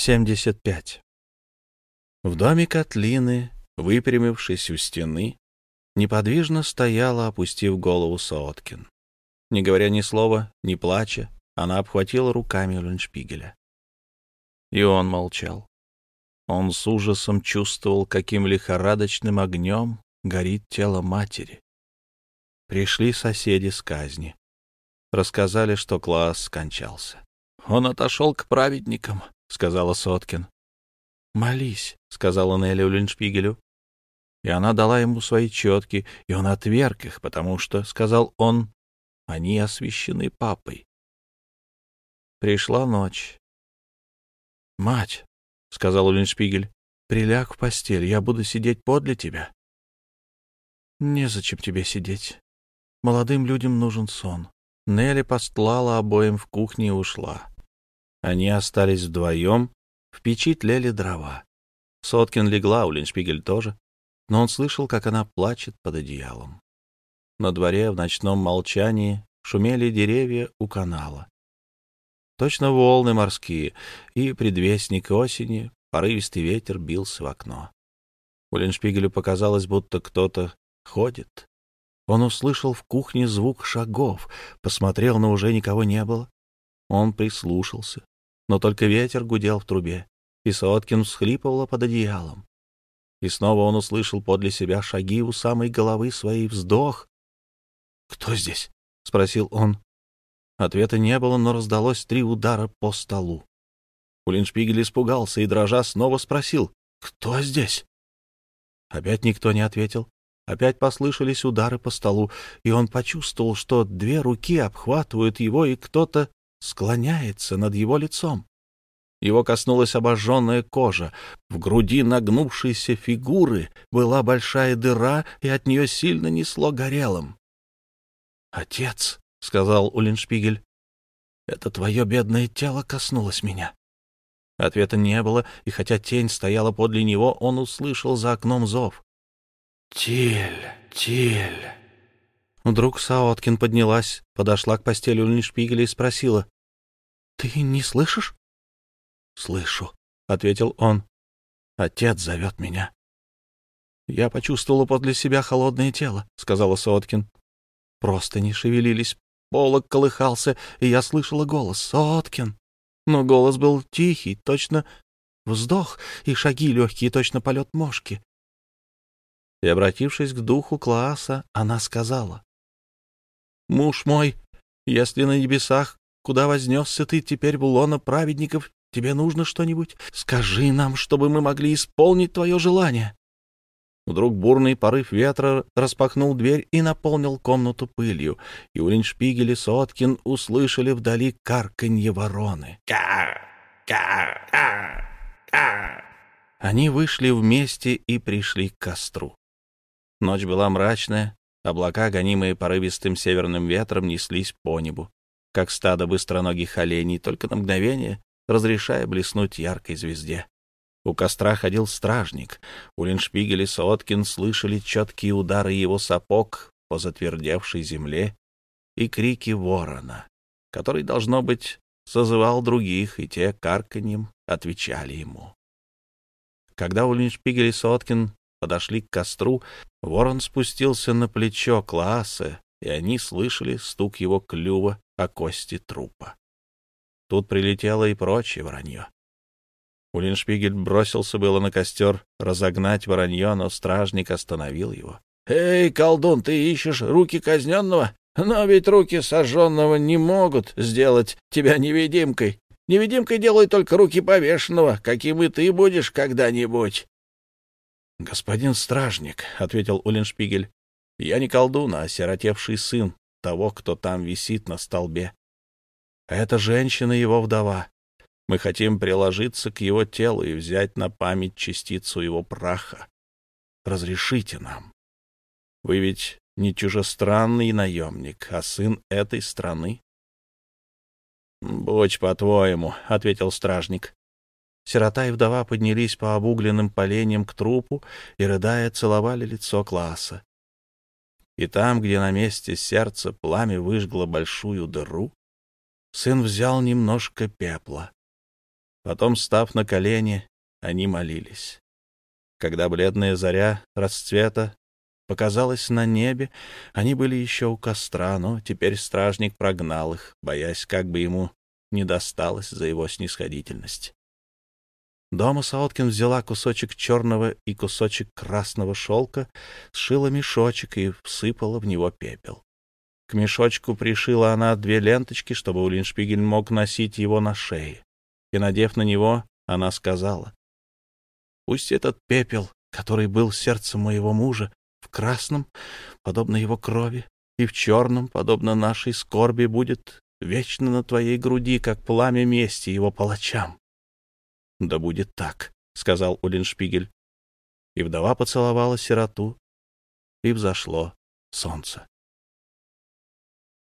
75. В доме Котлины, выпрямившись у стены, неподвижно стояла, опустив голову Сооткин. Не говоря ни слова, ни плача, она обхватила руками Леншпигеля. И он молчал. Он с ужасом чувствовал, каким лихорадочным огнем горит тело матери. Пришли соседи с казни. Рассказали, что Класс скончался. Он отошел к праведникам, — сказала Соткин. «Молись», — сказала Нелли Уллиншпигелю. И она дала ему свои четки, и он отверг их, потому что, — сказал он, — они освящены папой. Пришла ночь. «Мать», — сказал Уллиншпигель, — «приляг в постель, я буду сидеть подле тебя». «Незачем тебе сидеть. Молодым людям нужен сон». Нелли постлала обоим в кухне и ушла. Они остались вдвоем, в печи тлели дрова. Соткин легла, у Линшпигель тоже, но он слышал, как она плачет под одеялом. На дворе в ночном молчании шумели деревья у канала. Точно волны морские, и предвестник осени, порывистый ветер бился в окно. У Леншпигелю показалось, будто кто-то ходит. Он услышал в кухне звук шагов, посмотрел, но уже никого не было. Он прислушался но только ветер гудел в трубе, и Соткин всхлипывала под одеялом. И снова он услышал подле себя шаги у самой головы своей вздох. «Кто здесь?» — спросил он. Ответа не было, но раздалось три удара по столу. Улиншпигель испугался и, дрожа, снова спросил, «Кто здесь?» Опять никто не ответил. Опять послышались удары по столу, и он почувствовал, что две руки обхватывают его, и кто-то склоняется над его лицом. Его коснулась обожженная кожа. В груди нагнувшейся фигуры была большая дыра, и от нее сильно несло горелым. — Отец, — сказал Улиншпигель, — это твое бедное тело коснулось меня. Ответа не было, и хотя тень стояла подле него, он услышал за окном зов. — Тиль, Тиль. Вдруг Саоткин поднялась, подошла к постели Ульншпигеля и спросила. — Ты не слышишь? — Слышу, — ответил он. — Отец зовет меня. — Я почувствовала подле себя холодное тело, — сказала Соткин. Просто не шевелились, полок колыхался, и я слышала голос «Соткин». Но голос был тихий, точно вздох, и шаги легкие, точно полет мошки. И, обратившись к духу класса, она сказала, Муж мой, если на небесах, куда вознесся ты теперь в лоно праведников, тебе нужно что-нибудь? Скажи нам, чтобы мы могли исполнить твое желание. Вдруг бурный порыв ветра распахнул дверь и наполнил комнату пылью, и Улиншпигель и Соткин услышали вдали карканье вороны. Кар, кар, кар, кар. Они вышли вместе и пришли к костру. Ночь была мрачная, Облака, гонимые порывистым северным ветром, неслись по небу, как стадо быстроногих оленей, только на мгновение разрешая блеснуть яркой звезде. У костра ходил стражник. Улиншпигель и Соткин слышали четкие удары его сапог по затвердевшей земле и крики ворона, который, должно быть, созывал других, и те карканьем отвечали ему. Когда Улиншпигель и Соткин подошли к костру, ворон спустился на плечо Клааса, и они слышали стук его клюва о кости трупа. Тут прилетело и прочее воронье. Улиншпигель бросился было на костер разогнать воронье, но стражник остановил его. — Эй, колдун, ты ищешь руки казненного? Но ведь руки сожженного не могут сделать тебя невидимкой. Невидимкой делают только руки повешенного, каким и ты будешь когда-нибудь. «Господин стражник», — ответил Уллиншпигель, — «я не колдун, а сиротевший сын того, кто там висит на столбе. Эта женщина его вдова. Мы хотим приложиться к его телу и взять на память частицу его праха. Разрешите нам. Вы ведь не чужестранный наемник, а сын этой страны». «Будь по-твоему», — ответил стражник. Сирота и вдова поднялись по обугленным поленьям к трупу и, рыдая, целовали лицо класса. И там, где на месте сердца пламя выжгло большую дыру, сын взял немножко пепла. Потом, став на колени, они молились. Когда бледная заря расцвета показалась на небе, они были еще у костра, но теперь стражник прогнал их, боясь, как бы ему не досталось за его снисходительность. Дома Саоткин взяла кусочек черного и кусочек красного шелка, сшила мешочек и всыпала в него пепел. К мешочку пришила она две ленточки, чтобы Улиншпигель мог носить его на шее. И, надев на него, она сказала, «Пусть этот пепел, который был сердцем моего мужа, в красном, подобно его крови, и в черном, подобно нашей скорби, будет вечно на твоей груди, как пламя мести его палачам. — Да будет так, — сказал Улиншпигель. И вдова поцеловала сироту, и взошло солнце.